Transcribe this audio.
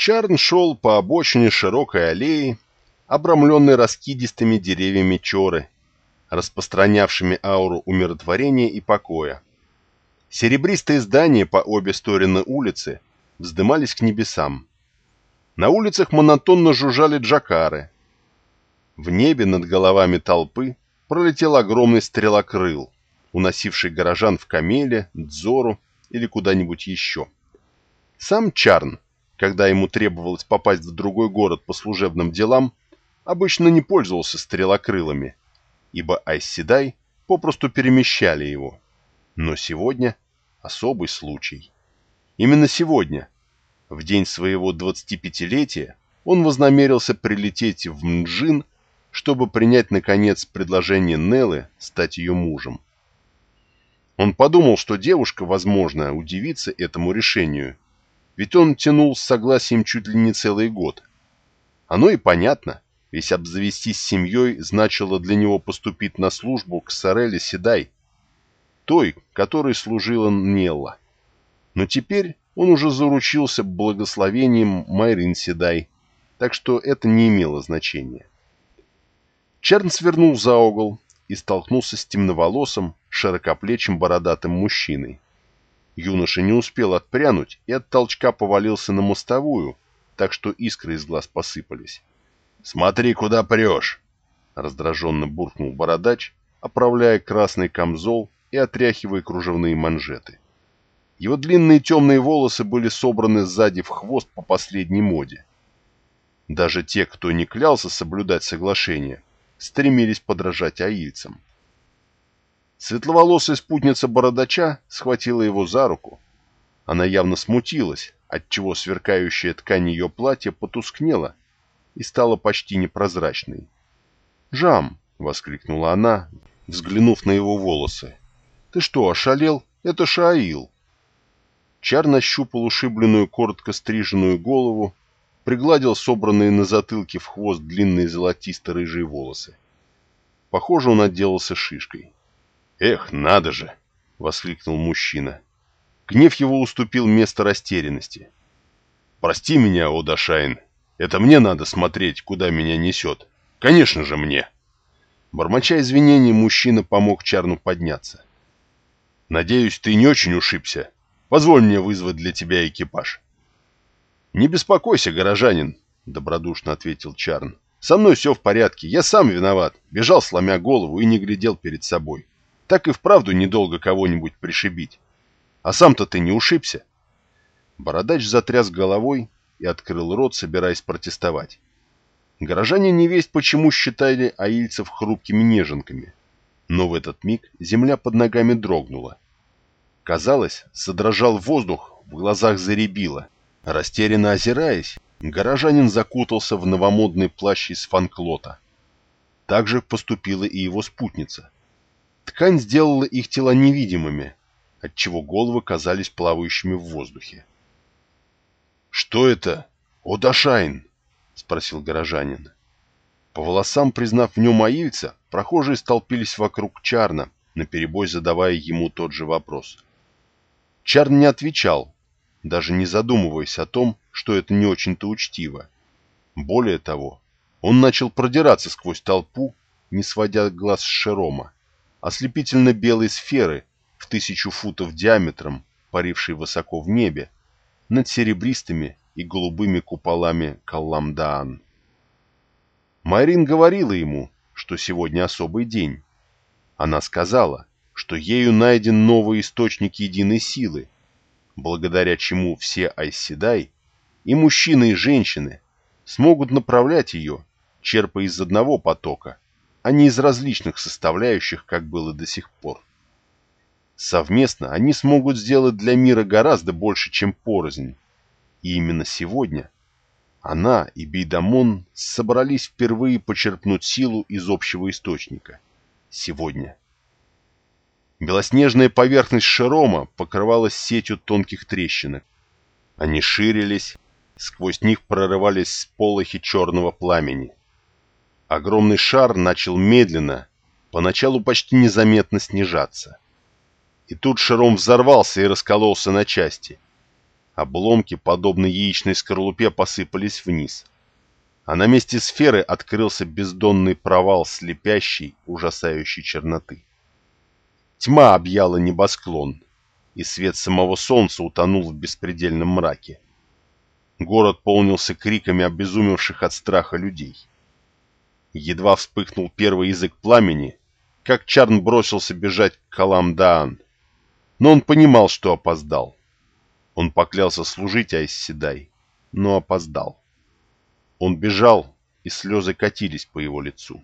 Чарн шел по обочине широкой аллеи, обрамленной раскидистыми деревьями чоры, распространявшими ауру умиротворения и покоя. Серебристые здания по обе стороны улицы вздымались к небесам. На улицах монотонно жужжали джакары. В небе над головами толпы пролетел огромный стрелокрыл, уносивший горожан в Камеле, Дзору или куда-нибудь еще. Сам Чарн, когда ему требовалось попасть в другой город по служебным делам, обычно не пользовался стрелокрылами, ибо Айсседай попросту перемещали его. Но сегодня особый случай. Именно сегодня, в день своего 25-летия, он вознамерился прилететь в Мджин, чтобы принять, наконец, предложение Неллы стать ее мужем. Он подумал, что девушка, возможно, удивится этому решению, ведь он тянул с согласием чуть ли не целый год. Оно и понятно, ведь обзавестись семьей значило для него поступить на службу к Сореле Седай, той, которой служила Нелла. Но теперь он уже заручился благословением Майрин Седай, так что это не имело значения. Черн свернул за угол и столкнулся с темноволосым, широкоплечим бородатым мужчиной. Юноша не успел отпрянуть и от толчка повалился на мостовую, так что искры из глаз посыпались. «Смотри, куда прешь!» — раздраженно буркнул бородач, оправляя красный камзол и отряхивая кружевные манжеты. Его длинные темные волосы были собраны сзади в хвост по последней моде. Даже те, кто не клялся соблюдать соглашение, стремились подражать аильцам. Светловолосая спутница бородача схватила его за руку. Она явно смутилась, отчего сверкающая ткань ее платья потускнела и стала почти непрозрачной. «Жам!» — воскликнула она, взглянув на его волосы. «Ты что, ошалел? Это Шаил!» Чар нащупал ушибленную коротко стриженную голову, пригладил собранные на затылке в хвост длинные золотисто-рыжие волосы. Похоже, он отделался шишкой. «Эх, надо же!» — воскликнул мужчина. Гнев его уступил место растерянности. «Прости меня, Одашайн. Это мне надо смотреть, куда меня несет. Конечно же мне!» Бормоча извинений, мужчина помог Чарну подняться. «Надеюсь, ты не очень ушибся. Позволь мне вызвать для тебя экипаж». «Не беспокойся, горожанин», — добродушно ответил Чарн. «Со мной все в порядке. Я сам виноват. Бежал, сломя голову, и не глядел перед собой так и вправду недолго кого-нибудь пришибить. А сам-то ты не ушибся?» Бородач затряс головой и открыл рот, собираясь протестовать. Горожане не весть почему считали аильцев хрупкими неженками, но в этот миг земля под ногами дрогнула. Казалось, содрожал воздух, в глазах заребило. Растерянно озираясь, горожанин закутался в новомодный плащ из фанклота. Так же поступила и его спутница. Ткань сделала их тела невидимыми, отчего головы казались плавающими в воздухе. «Что это? Одашайн!» — спросил горожанин. По волосам, признав в нем аильца, прохожие столпились вокруг Чарна, наперебой задавая ему тот же вопрос. Чарн не отвечал, даже не задумываясь о том, что это не очень-то учтиво. Более того, он начал продираться сквозь толпу, не сводя глаз с Шерома ослепительно белой сферы в тысячу футов диаметром, парившей высоко в небе, над серебристыми и голубыми куполами Калламдаан. Майрин говорила ему, что сегодня особый день. Она сказала, что ею найден новый источник единой силы, благодаря чему все Айседай, и мужчины, и женщины, смогут направлять ее, черпая из одного потока, а не из различных составляющих, как было до сих пор. Совместно они смогут сделать для мира гораздо больше, чем порознь. И именно сегодня она и Бейдамон собрались впервые почерпнуть силу из общего источника. Сегодня. Белоснежная поверхность Шерома покрывалась сетью тонких трещинок. Они ширились, сквозь них прорывались сполохи черного пламени. Огромный шар начал медленно, поначалу почти незаметно снижаться. И тут шаром взорвался и раскололся на части. Обломки, подобно яичной скорлупе, посыпались вниз. А на месте сферы открылся бездонный провал слепящей, ужасающей черноты. Тьма объяла небосклон, и свет самого солнца утонул в беспредельном мраке. Город полнился криками обезумевших от страха людей. Едва вспыхнул первый язык пламени, как Чарн бросился бежать к Каламдаан. Но он понимал, что опоздал. Он поклялся служить Айсседай, но опоздал. Он бежал, и слезы катились по его лицу.